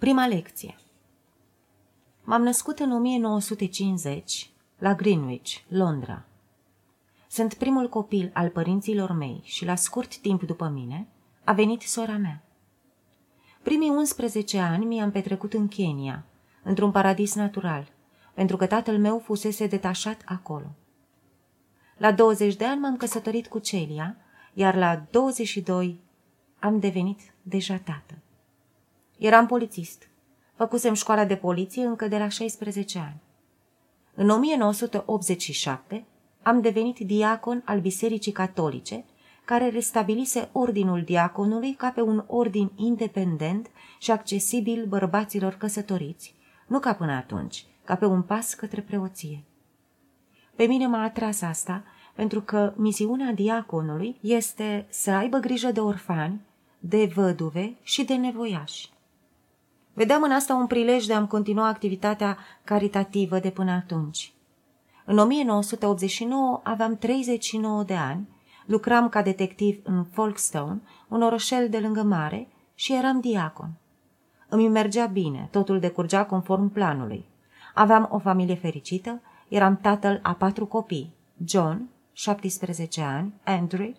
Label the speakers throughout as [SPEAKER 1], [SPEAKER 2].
[SPEAKER 1] Prima lecție M-am născut în 1950 la Greenwich, Londra. Sunt primul copil al părinților mei și la scurt timp după mine a venit sora mea. Primii 11 ani mi-am petrecut în Kenya, într-un paradis natural, pentru că tatăl meu fusese detașat acolo. La 20 de ani m-am căsătorit cu Celia, iar la 22 am devenit deja tată. Eram polițist. Făcusem școala de poliție încă de la 16 ani. În 1987 am devenit diacon al Bisericii Catolice, care restabilise ordinul diaconului ca pe un ordin independent și accesibil bărbaților căsătoriți, nu ca până atunci, ca pe un pas către preoție. Pe mine m-a atras asta pentru că misiunea diaconului este să aibă grijă de orfani, de văduve și de nevoiași. Vedeam în asta un prilej de a-mi continua activitatea caritativă de până atunci. În 1989 aveam 39 de ani, lucram ca detectiv în Folkestone, un orășel de lângă mare, și eram diacon. Îmi mergea bine, totul decurgea conform planului. Aveam o familie fericită, eram tatăl a patru copii, John, 17 ani, Andrew,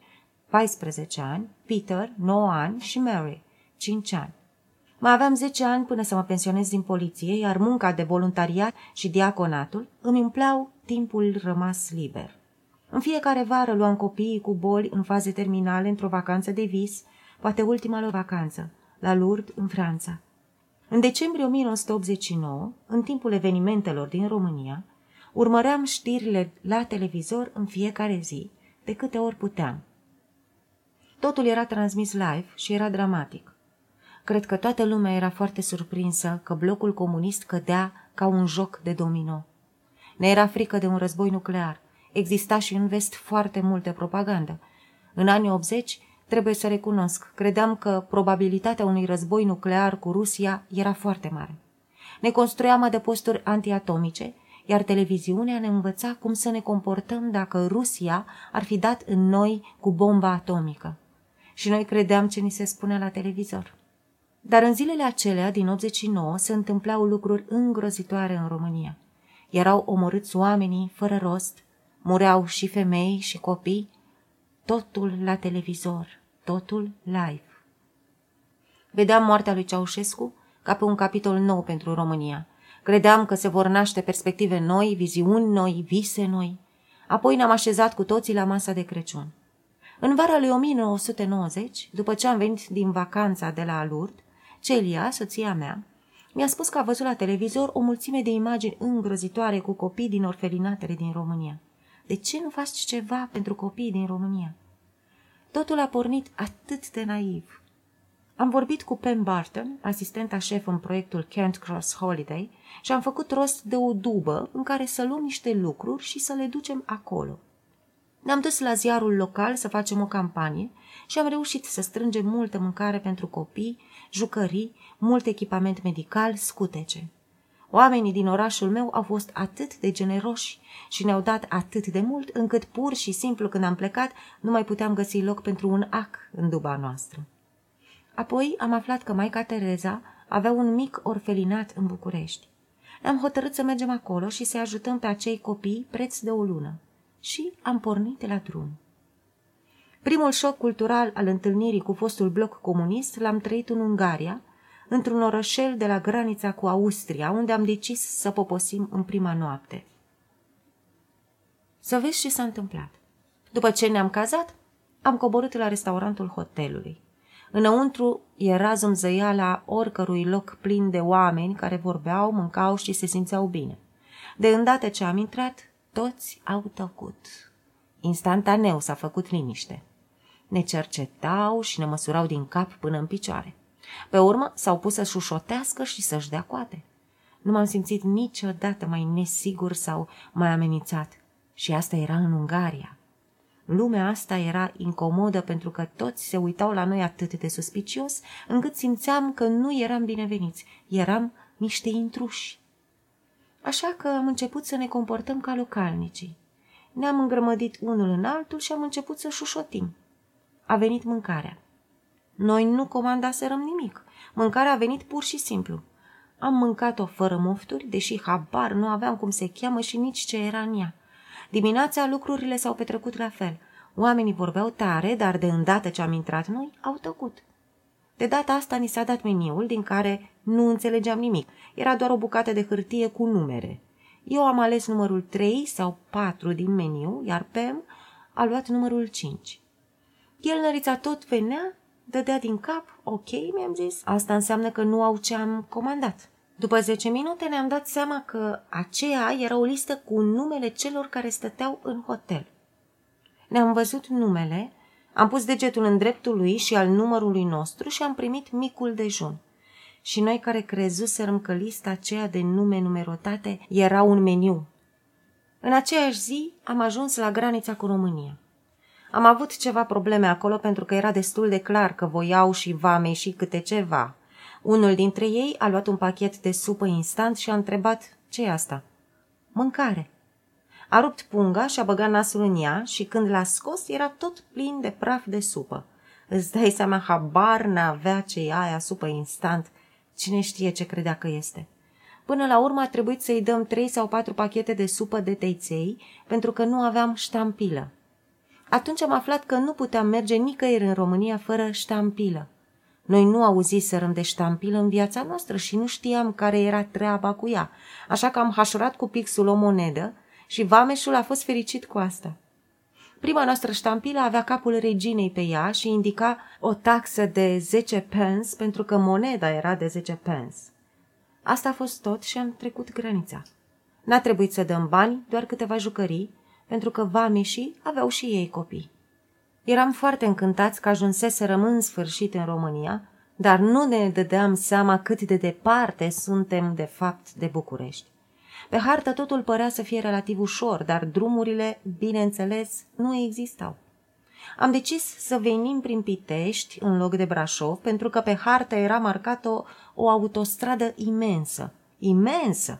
[SPEAKER 1] 14 ani, Peter, 9 ani și Mary, 5 ani. Mai aveam 10 ani până să mă pensionez din poliție, iar munca de voluntariat și diaconatul îmi umpleau timpul rămas liber. În fiecare vară luam copiii cu boli în faze terminale într-o vacanță de vis, poate ultima lor vacanță, la Lourdes, în Franța. În decembrie 1989, în timpul evenimentelor din România, urmăream știrile la televizor în fiecare zi, de câte ori puteam. Totul era transmis live și era dramatic. Cred că toată lumea era foarte surprinsă că blocul comunist cădea ca un joc de domino. Ne era frică de un război nuclear. Exista și în vest foarte multe propagandă. În anii 80, trebuie să recunosc, credeam că probabilitatea unui război nuclear cu Rusia era foarte mare. Ne construiam adăposturi antiatomice, iar televiziunea ne învăța cum să ne comportăm dacă Rusia ar fi dat în noi cu bomba atomică. Și noi credeam ce ni se spunea la televizor. Dar în zilele acelea, din 89, se întâmplau lucruri îngrozitoare în România. Erau omorâți oamenii fără rost, mureau și femei și copii, totul la televizor, totul live. Vedeam moartea lui Ceaușescu ca pe un capitol nou pentru România. Credeam că se vor naște perspective noi, viziuni noi, vise noi. Apoi ne-am așezat cu toții la masa de Crăciun. În vara lui 1990, după ce am venit din vacanța de la Alurt, Celia, soția mea, mi-a spus că a văzut la televizor o mulțime de imagini îngrozitoare cu copii din orfelinatele din România. De ce nu faci ceva pentru copiii din România? Totul a pornit atât de naiv. Am vorbit cu Pam Barton, asistenta șef în proiectul Kent Cross Holiday, și am făcut rost de o dubă în care să luăm niște lucruri și să le ducem acolo. Ne-am dus la ziarul local să facem o campanie și am reușit să strângem multă mâncare pentru copii, jucării, mult echipament medical, scutece. Oamenii din orașul meu au fost atât de generoși și ne-au dat atât de mult, încât pur și simplu când am plecat nu mai puteam găsi loc pentru un ac în duba noastră. Apoi am aflat că Maica Tereza avea un mic orfelinat în București. Ne-am hotărât să mergem acolo și să ajutăm pe acei copii preț de o lună. Și am pornit la drum. Primul șoc cultural al întâlnirii cu fostul bloc comunist l-am trăit în Ungaria, într-un orășel de la granița cu Austria, unde am decis să poposim în prima noapte. Să vezi ce s-a întâmplat. După ce ne-am cazat, am coborât la restaurantul hotelului. Înăuntru era zâmzăiala oricărui loc plin de oameni care vorbeau, mâncau și se simțeau bine. De îndată ce am intrat, toți au tăcut. Instantaneu s-a făcut liniște. Ne cercetau și ne măsurau din cap până în picioare. Pe urmă s-au pus să șușotească și să-și dea coate. Nu m-am simțit niciodată mai nesigur sau mai amenințat. Și asta era în Ungaria. Lumea asta era incomodă pentru că toți se uitau la noi atât de suspicios, încât simțeam că nu eram bineveniți, eram niște intruși. Așa că am început să ne comportăm ca localnicii. Ne-am îngrămădit unul în altul și am început să șușotim. A venit mâncarea. Noi nu comandaserăm nimic. Mâncarea a venit pur și simplu. Am mâncat-o fără mofturi, deși habar nu aveam cum se cheamă și nici ce era în ea. Dimineața lucrurile s-au petrecut la fel. Oamenii vorbeau tare, dar de îndată ce am intrat noi, au tăcut. De data asta ni s-a dat meniul, din care nu înțelegeam nimic. Era doar o bucată de hârtie cu numere. Eu am ales numărul 3 sau 4 din meniu, iar Pem a luat numărul 5. El nărița tot venea, dădea din cap, ok, mi-am zis, asta înseamnă că nu au ce am comandat. După 10 minute ne-am dat seama că aceea era o listă cu numele celor care stăteau în hotel. Ne-am văzut numele, am pus degetul în dreptul lui și al numărului nostru și am primit micul dejun. Și noi care crezuserăm că lista aceea de nume numerotate era un meniu. În aceeași zi am ajuns la granița cu România. Am avut ceva probleme acolo pentru că era destul de clar că voiau și vamei și câte ceva. Unul dintre ei a luat un pachet de supă instant și a întrebat ce e asta. Mâncare. A rupt punga și a băgat nasul în ea și când l-a scos era tot plin de praf de supă. Îți dai seama, habar n-avea ce e aia supă instant. Cine știe ce credea că este. Până la urmă a trebuit să-i dăm trei sau patru pachete de supă de teiței pentru că nu aveam ștampilă. Atunci am aflat că nu puteam merge nicăieri în România fără ștampilă. Noi nu auziserăm de ștampilă în viața noastră și nu știam care era treaba cu ea, așa că am hașurat cu pixul o monedă și vameșul a fost fericit cu asta. Prima noastră ștampilă avea capul reginei pe ea și indica o taxă de 10 pence pentru că moneda era de 10 pence. Asta a fost tot și am trecut granița. N-a trebuit să dăm bani, doar câteva jucării, pentru că vameșii aveau și ei copii. Eram foarte încântați că ajunseserăm în sfârșit în România, dar nu ne dădeam seama cât de departe suntem de fapt de București. Pe hartă totul părea să fie relativ ușor, dar drumurile, bineînțeles, nu existau. Am decis să venim prin Pitești în loc de Brașov, pentru că pe hartă era marcată o, o autostradă imensă. Imensă!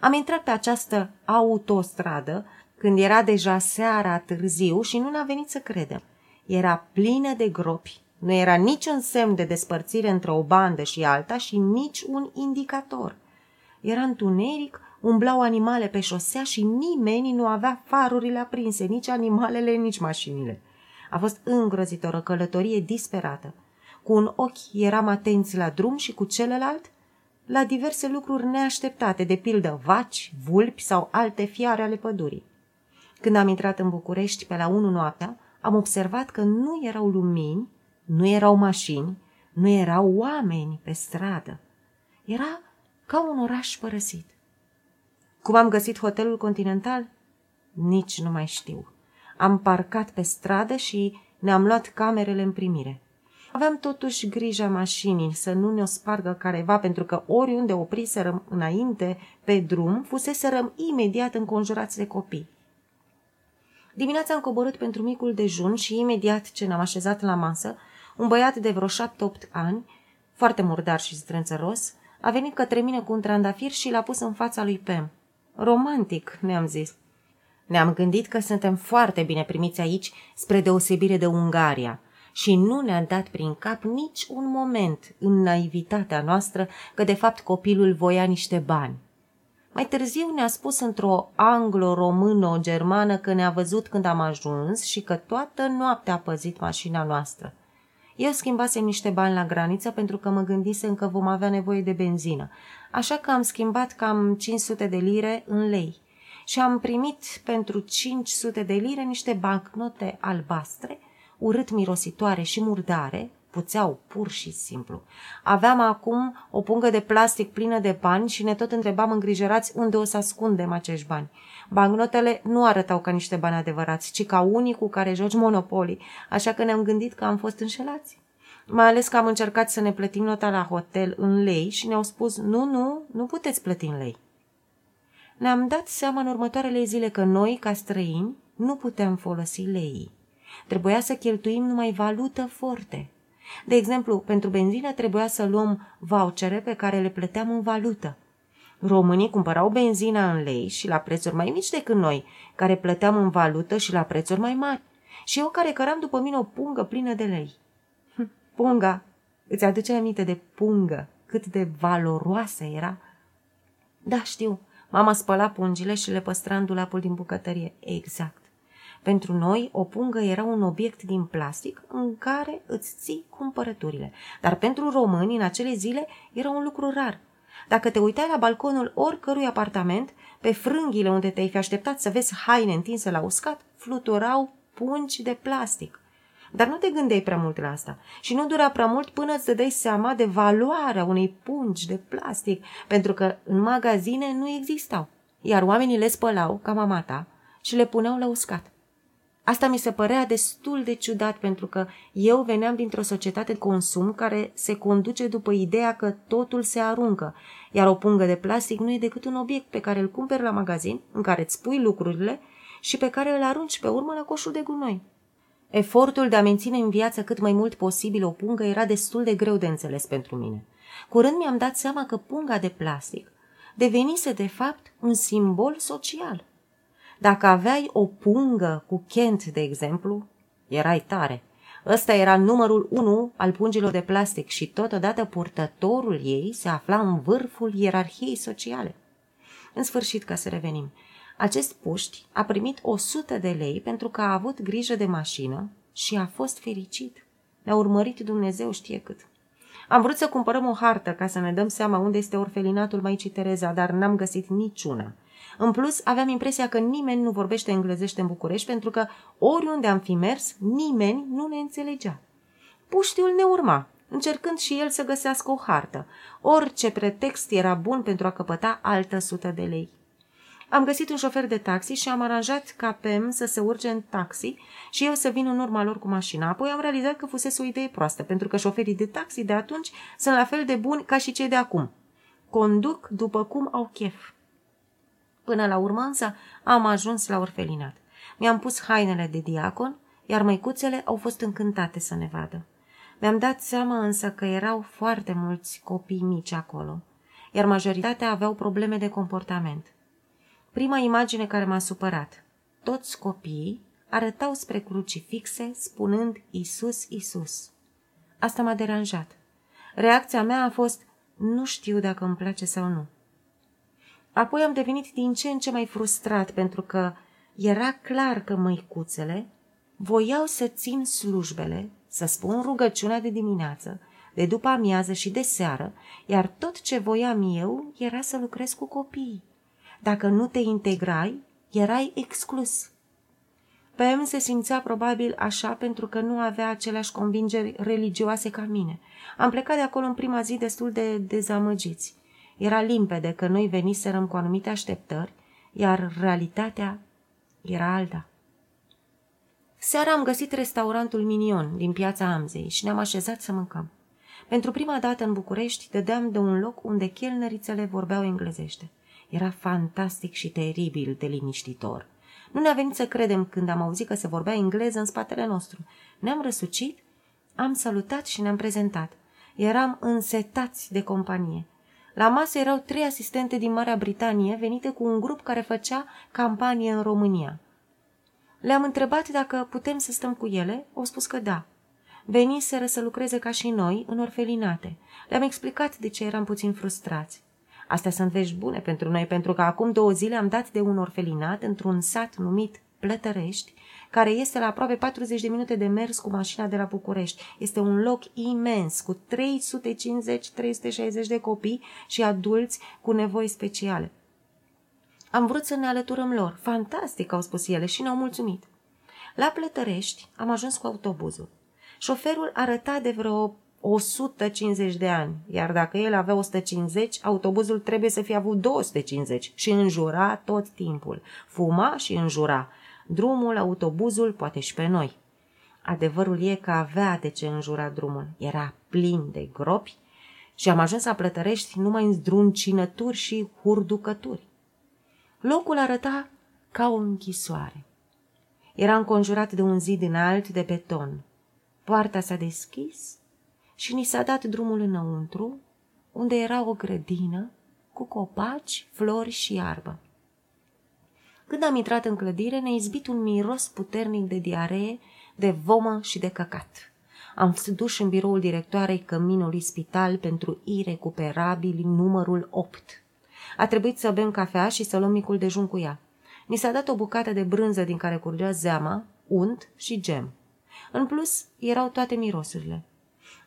[SPEAKER 1] Am intrat pe această autostradă când era deja seara târziu și nu ne-a venit să credem. Era plină de gropi, nu era niciun semn de despărțire între o bandă și alta și nici un indicator. Era întuneric, umblau animale pe șosea și nimeni nu avea farurile aprinse, nici animalele, nici mașinile. A fost îngrozitor o călătorie disperată. Cu un ochi eram atenți la drum și cu celălalt la diverse lucruri neașteptate, de pildă vaci, vulpi sau alte fiare ale pădurii. Când am intrat în București pe la unu noaptea, am observat că nu erau lumini, nu erau mașini, nu erau oameni pe stradă. Era ca un oraș părăsit. Cum am găsit hotelul continental? Nici nu mai știu. Am parcat pe stradă și ne-am luat camerele în primire. Aveam totuși grija mașinii să nu ne-o spargă careva, pentru că oriunde opriserăm înainte pe drum, fuseserăm imediat înconjurați de copii. Dimineața am coborât pentru micul dejun și imediat ce ne-am așezat la masă, un băiat de vreo șapte-opt ani, foarte murdar și strânțăros, a venit către mine cu un trandafir și l-a pus în fața lui Pem. Romantic, ne-am zis. Ne-am gândit că suntem foarte bine primiți aici, spre deosebire de Ungaria, și nu ne-a dat prin cap nici un moment în naivitatea noastră că de fapt copilul voia niște bani. Mai târziu ne-a spus într-o anglo-română-germană că ne-a văzut când am ajuns și că toată noaptea a păzit mașina noastră. Eu schimbasem niște bani la graniță pentru că mă gândisem că vom avea nevoie de benzină, așa că am schimbat cam 500 de lire în lei și am primit pentru 500 de lire niște bancnote albastre, urât mirositoare și murdare, puțeau pur și simplu. Aveam acum o pungă de plastic plină de bani și ne tot întrebam îngrijorați unde o să ascundem acești bani. Bancnotele nu arătau ca niște bani adevărați, ci ca unii cu care joci monopoli, așa că ne-am gândit că am fost înșelați. Mai ales că am încercat să ne plătim nota la hotel în lei și ne-au spus nu, nu, nu puteți plăti în lei. Ne-am dat seama în următoarele zile că noi, ca străini, nu puteam folosi lei. Trebuia să cheltuim numai valută forte. De exemplu, pentru benzină trebuia să luăm vouchere pe care le plăteam în valută. Românii cumpărau benzina în lei și la prețuri mai mici decât noi, care plăteam în valută și la prețuri mai mari. Și eu care căram după mine o pungă plină de lei. Hm, punga! Îți aduce aminte de pungă? cât de valoroasă era? Da, știu. Mama spăla pungile și le păstra în dulapul din bucătărie. Exact. Pentru noi, o pungă era un obiect din plastic în care îți ții cumpărăturile. Dar pentru români, în acele zile, era un lucru rar. Dacă te uitai la balconul oricărui apartament, pe frânghile unde te-ai fi așteptat să vezi haine întinse la uscat, fluturau pungi de plastic. Dar nu te gândeai prea mult la asta și nu dura prea mult până îți dai seama de valoarea unei pungi de plastic, pentru că în magazine nu existau, iar oamenii le spălau, ca mama ta, și le puneau la uscat. Asta mi se părea destul de ciudat pentru că eu veneam dintr-o societate de consum care se conduce după ideea că totul se aruncă, iar o pungă de plastic nu e decât un obiect pe care îl cumperi la magazin, în care îți pui lucrurile și pe care îl arunci pe urmă la coșul de gunoi. Efortul de a menține în viață cât mai mult posibil o pungă era destul de greu de înțeles pentru mine. Curând mi-am dat seama că punga de plastic devenise de fapt un simbol social – dacă aveai o pungă cu Kent, de exemplu, erai tare. Ăsta era numărul unu al pungilor de plastic și totodată purtătorul ei se afla în vârful ierarhiei sociale. În sfârșit, ca să revenim, acest puști a primit 100 de lei pentru că a avut grijă de mașină și a fost fericit. Ne-a urmărit Dumnezeu știe cât. Am vrut să cumpărăm o hartă ca să ne dăm seama unde este orfelinatul Maicii Tereza, dar n-am găsit niciuna. În plus, aveam impresia că nimeni nu vorbește englezește în București pentru că oriunde am fi mers, nimeni nu ne înțelegea. Puștiul ne urma, încercând și el să găsească o hartă. Orice pretext era bun pentru a căpăta altă sută de lei. Am găsit un șofer de taxi și am aranjat ca Pem să se urce în taxi și eu să vin în urma lor cu mașina. Apoi am realizat că fusese o idee proastă, pentru că șoferii de taxi de atunci sunt la fel de buni ca și cei de acum. Conduc după cum au chef. Până la urmă însă am ajuns la orfelinat. Mi-am pus hainele de diacon, iar măicuțele au fost încântate să ne vadă. Mi-am dat seama însă că erau foarte mulți copii mici acolo, iar majoritatea aveau probleme de comportament. Prima imagine care m-a supărat. Toți copiii arătau spre crucifixe spunând Isus, Isus. Asta m-a deranjat. Reacția mea a fost, nu știu dacă îmi place sau nu. Apoi am devenit din ce în ce mai frustrat pentru că era clar că măicuțele voiau să țin slujbele, să spun rugăciunea de dimineață, de după amiază și de seară, iar tot ce voiam eu era să lucrez cu copiii. Dacă nu te integrai, erai exclus. Pem se simțea probabil așa pentru că nu avea aceleași convingeri religioase ca mine. Am plecat de acolo în prima zi destul de dezamăgiți. Era limpede că noi veniserăm cu anumite așteptări, iar realitatea era alta. Seara am găsit restaurantul Minion din piața Amzei și ne-am așezat să mâncăm. Pentru prima dată în București dădeam de un loc unde chelnerițele vorbeau englezește. Era fantastic și teribil de liniștitor. Nu ne-a venit să credem când am auzit că se vorbea engleză în spatele nostru. Ne-am răsucit, am salutat și ne-am prezentat. Eram însetați de companie. La masă erau trei asistente din Marea Britanie venite cu un grup care făcea campanie în România. Le-am întrebat dacă putem să stăm cu ele, au spus că da. Veniseră să lucreze ca și noi, în orfelinate. Le-am explicat de ce eram puțin frustrați. Astea sunt vești bune pentru noi, pentru că acum două zile am dat de un orfelinat într-un sat numit Plătărești, care este la aproape 40 de minute de mers cu mașina de la București. Este un loc imens, cu 350-360 de copii și adulți cu nevoi speciale. Am vrut să ne alăturăm lor. Fantastic, au spus ele și ne-au mulțumit. La Plătărești am ajuns cu autobuzul. Șoferul arăta de vreo 150 de ani, iar dacă el avea 150, autobuzul trebuie să fie avut 250 și înjura tot timpul. Fuma și înjura drumul, autobuzul, poate și pe noi. Adevărul e că avea de ce înjura drumul. Era plin de gropi și am ajuns să plătărești numai în zdruncinături și hurducături. Locul arăta ca o închisoare. Era înconjurat de un zid înalt de beton. Poarta s-a deschis și ni s-a dat drumul înăuntru, unde era o grădină cu copaci, flori și iarbă. Când am intrat în clădire, ne-a izbit un miros puternic de diaree, de vomă și de căcat. Am fost duși în biroul directoarei căminului spital pentru irecuperabili numărul 8. A trebuit să bem cafea și să luăm micul dejun cu ea. Ni s-a dat o bucată de brânză din care curgea zeama, unt și gem. În plus, erau toate mirosurile.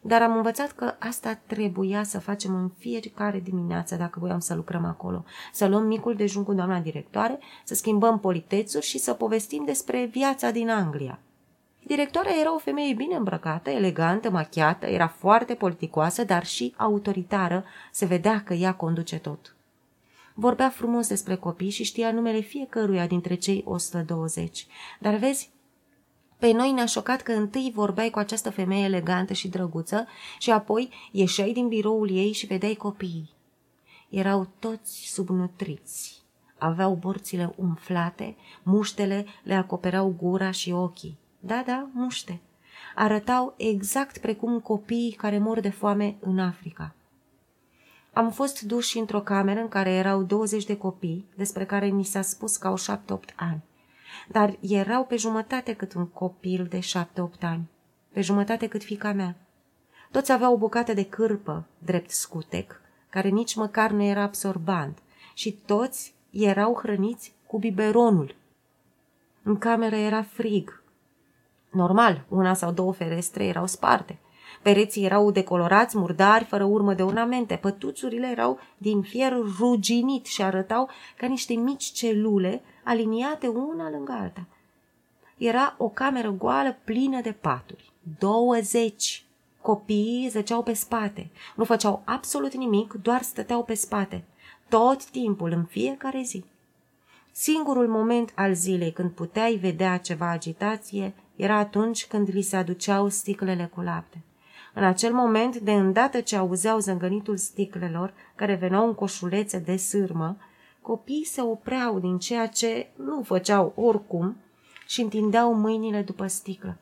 [SPEAKER 1] Dar am învățat că asta trebuia să facem în fiecare dimineață dacă voiam să lucrăm acolo. Să luăm micul dejun cu doamna directoare, să schimbăm politețuri și să povestim despre viața din Anglia. Directoarea era o femeie bine îmbrăcată, elegantă, machiată, era foarte politicoasă, dar și autoritară, se vedea că ea conduce tot. Vorbea frumos despre copii și știa numele fiecăruia dintre cei 120. Dar vezi, pe noi ne-a șocat că întâi vorbeai cu această femeie elegantă și drăguță și apoi ieșeai din biroul ei și vedeai copiii. Erau toți subnutriți. Aveau borțile umflate, muștele le acopereau gura și ochii. Da, da, muște. Arătau exact precum copiii care mor de foame în Africa. Am fost duși într-o cameră în care erau 20 de copii, despre care ni s-a spus că au 7-8 ani. Dar erau pe jumătate cât un copil de 7-8 ani, pe jumătate cât fica mea. Toți aveau o bucată de cârpă, drept scutec, care nici măcar nu era absorbant, și toți erau hrăniți cu biberonul. În cameră era frig. Normal, una sau două ferestre erau sparte – Pereții erau decolorați, murdari, fără urmă de ornamente. Pătuțurile erau din fier ruginit și arătau ca niște mici celule aliniate una lângă alta. Era o cameră goală plină de paturi. 20. Copiii zăceau pe spate. Nu făceau absolut nimic, doar stăteau pe spate. Tot timpul, în fiecare zi. Singurul moment al zilei când puteai vedea ceva agitație era atunci când li se aduceau sticlele cu lapte. În acel moment, de îndată ce auzeau zângănitul sticlelor, care veneau în coșulețe de sârmă, copiii se opreau din ceea ce nu făceau oricum și întindeau mâinile după sticlă.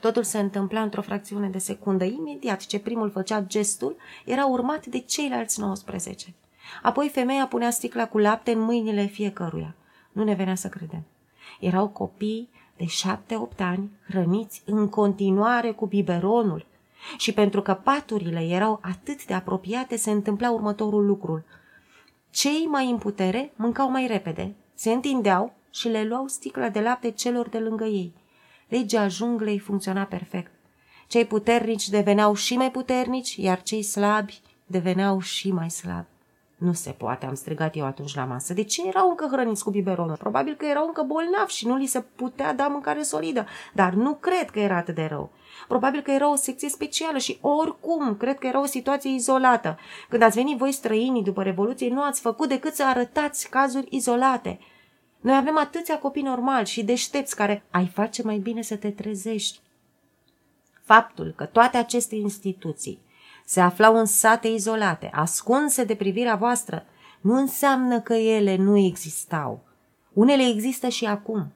[SPEAKER 1] Totul se întâmpla într-o fracțiune de secundă. Imediat ce primul făcea gestul, era urmat de ceilalți 19. Apoi femeia punea sticla cu lapte în mâinile fiecăruia. Nu ne venea să credem. Erau copii de șapte-opt ani, hrăniți în continuare cu biberonul, și pentru că paturile erau atât de apropiate, se întâmpla următorul lucru. Cei mai în putere mâncau mai repede, se întindeau și le luau sticla de lapte celor de lângă ei. Legea junglei funcționa perfect. Cei puternici deveneau și mai puternici, iar cei slabi deveneau și mai slabi. Nu se poate, am strigat eu atunci la masă. De ce erau încă hrăniți cu biberonul? Probabil că erau încă bolnavi și nu li se putea da mâncare solidă, dar nu cred că era atât de rău. Probabil că era o secție specială și oricum cred că era o situație izolată. Când ați venit voi străinii după Revoluție, nu ați făcut decât să arătați cazuri izolate. Noi avem atâția copii normali și deștepți care ai face mai bine să te trezești. Faptul că toate aceste instituții se aflau în sate izolate, ascunse de privirea voastră, nu înseamnă că ele nu existau. Unele există și acum.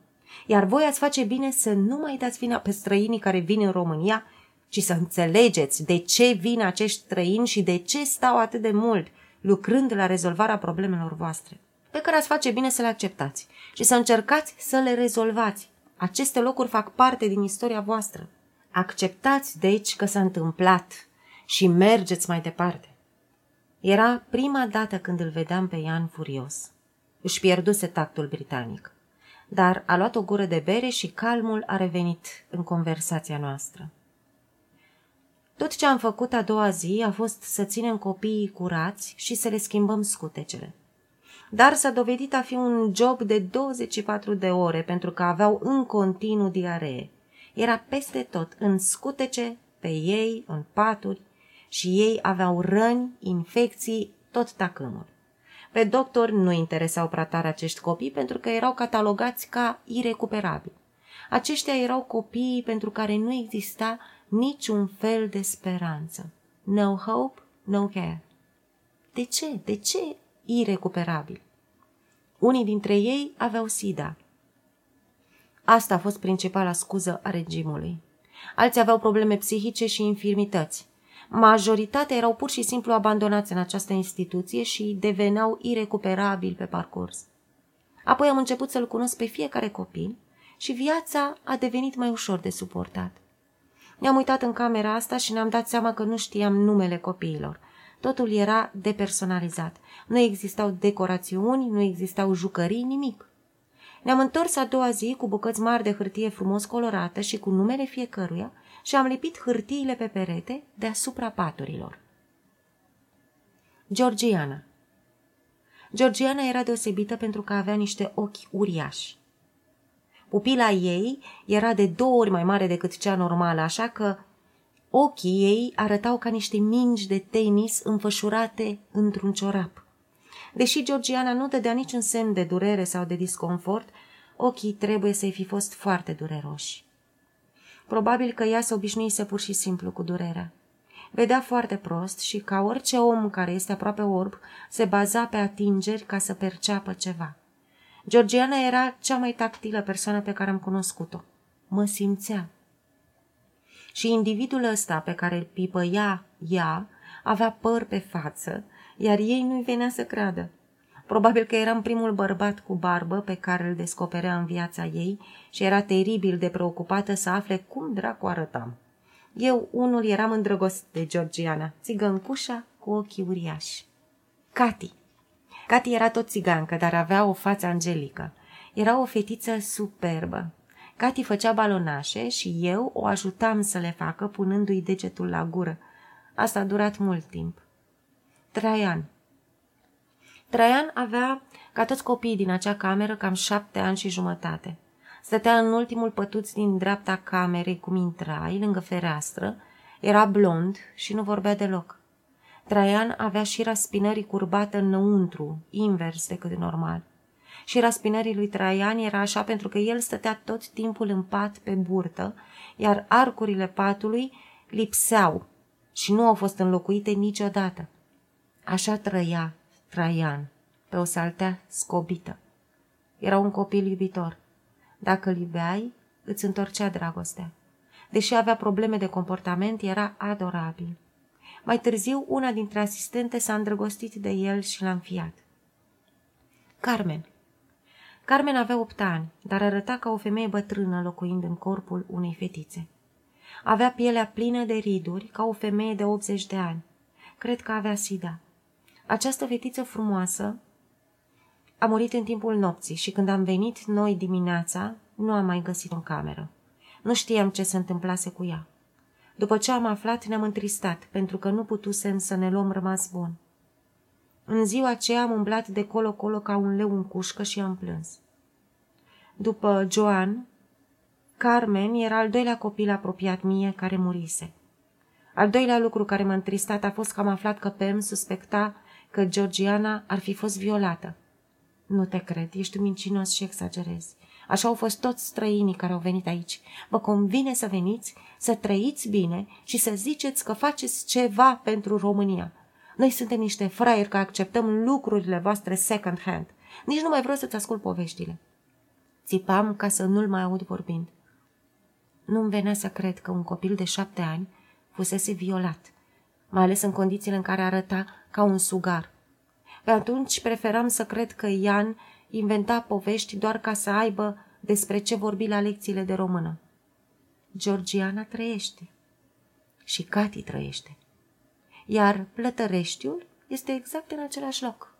[SPEAKER 1] Iar voi ați face bine să nu mai dați vina pe străinii care vin în România, ci să înțelegeți de ce vin acești străini și de ce stau atât de mult lucrând la rezolvarea problemelor voastre, pe care ați face bine să le acceptați și să încercați să le rezolvați. Aceste locuri fac parte din istoria voastră. Acceptați, deci, că s-a întâmplat și mergeți mai departe. Era prima dată când îl vedeam pe Ian furios. Își pierduse tactul britanic dar a luat o gură de bere și calmul a revenit în conversația noastră. Tot ce am făcut a doua zi a fost să ținem copiii curați și să le schimbăm scutecele. Dar s-a dovedit a fi un job de 24 de ore pentru că aveau în continuu diaree. Era peste tot, în scutece, pe ei, în paturi și ei aveau răni, infecții, tot tacâmul. Pe doctor nu interesau prea tare acești copii pentru că erau catalogați ca irecuperabili. Aceștia erau copiii pentru care nu exista niciun fel de speranță. No hope, no care. De ce? De ce irecuperabil? Unii dintre ei aveau sida. Asta a fost principala scuză a regimului. Alții aveau probleme psihice și infirmități. Majoritatea erau pur și simplu abandonați în această instituție și deveneau irecuperabili pe parcurs. Apoi am început să-l cunosc pe fiecare copil și viața a devenit mai ușor de suportat. Ne-am uitat în camera asta și ne-am dat seama că nu știam numele copiilor. Totul era depersonalizat. Nu existau decorațiuni, nu existau jucării, nimic. Ne-am întors a doua zi cu bucăți mari de hârtie frumos colorată și cu numele fiecăruia și am lipit hârtiile pe perete deasupra paturilor. Georgiana Georgiana era deosebită pentru că avea niște ochi uriași. Pupila ei era de două ori mai mare decât cea normală, așa că ochii ei arătau ca niște mingi de tenis înfășurate într-un ciorap. Deși Georgiana nu dădea niciun semn de durere sau de disconfort, ochii trebuie să-i fi fost foarte dureroși. Probabil că ea se obișnuise pur și simplu cu durerea. Vedea foarte prost și, ca orice om care este aproape orb, se baza pe atingeri ca să perceapă ceva. Georgiana era cea mai tactilă persoană pe care am cunoscut-o. Mă simțea. Și individul ăsta pe care îl pipăia ea avea păr pe față, iar ei nu-i venea să creadă. Probabil că eram primul bărbat cu barbă pe care îl descoperea în viața ei și era teribil de preocupată să afle cum dracu arătam. Eu, unul, eram îndrăgostit de Georgiana, țigăncușa cu ochii uriași. Cati. Cati era tot țigancă, dar avea o față angelică. Era o fetiță superbă. Cati făcea balonașe și eu o ajutam să le facă punându-i degetul la gură. Asta a durat mult timp. Traian. Traian avea, ca toți copiii din acea cameră, cam șapte ani și jumătate. Stătea în ultimul pătuț din dreapta camerei cum intrai, lângă fereastră, era blond și nu vorbea deloc. Traian avea și raspinării curbată înăuntru, invers decât normal. Și raspinării lui Traian era așa pentru că el stătea tot timpul în pat pe burtă, iar arcurile patului lipseau și nu au fost înlocuite niciodată. Așa trăia Traian, pe o saltea scobită. Era un copil iubitor. Dacă îl iubeai, îți întorcea dragostea. Deși avea probleme de comportament, era adorabil. Mai târziu, una dintre asistente s-a îndrăgostit de el și l-a înfiat. Carmen. Carmen avea opt ani, dar arăta ca o femeie bătrână locuind în corpul unei fetițe. Avea pielea plină de riduri, ca o femeie de 80 de ani. Cred că avea sida. Această fetiță frumoasă a murit în timpul nopții și când am venit noi dimineața, nu am mai găsit-o în cameră. Nu știam ce se întâmplase cu ea. După ce am aflat, ne-am întristat, pentru că nu putusem să ne luăm rămas bun. În ziua aceea am umblat de colo-colo ca un leu în cușcă și am plâns. După Joan, Carmen era al doilea copil apropiat mie care murise. Al doilea lucru care m-a întristat a fost că am aflat că Pem suspecta că Georgiana ar fi fost violată. Nu te cred, ești mincinos și exagerezi. Așa au fost toți străinii care au venit aici. Vă convine să veniți, să trăiți bine și să ziceți că faceți ceva pentru România. Noi suntem niște fraieri că acceptăm lucrurile voastre second hand. Nici nu mai vreau să-ți ascult poveștile. Țipam ca să nu-l mai aud vorbind. Nu-mi venea să cred că un copil de șapte ani fusese violat, mai ales în condițiile în care arăta ca un sugar. Pe atunci preferam să cred că Ian inventa povești doar ca să aibă despre ce vorbi la lecțiile de română. Georgiana trăiește și Cati trăiește, iar Plătăreștiul este exact în același loc.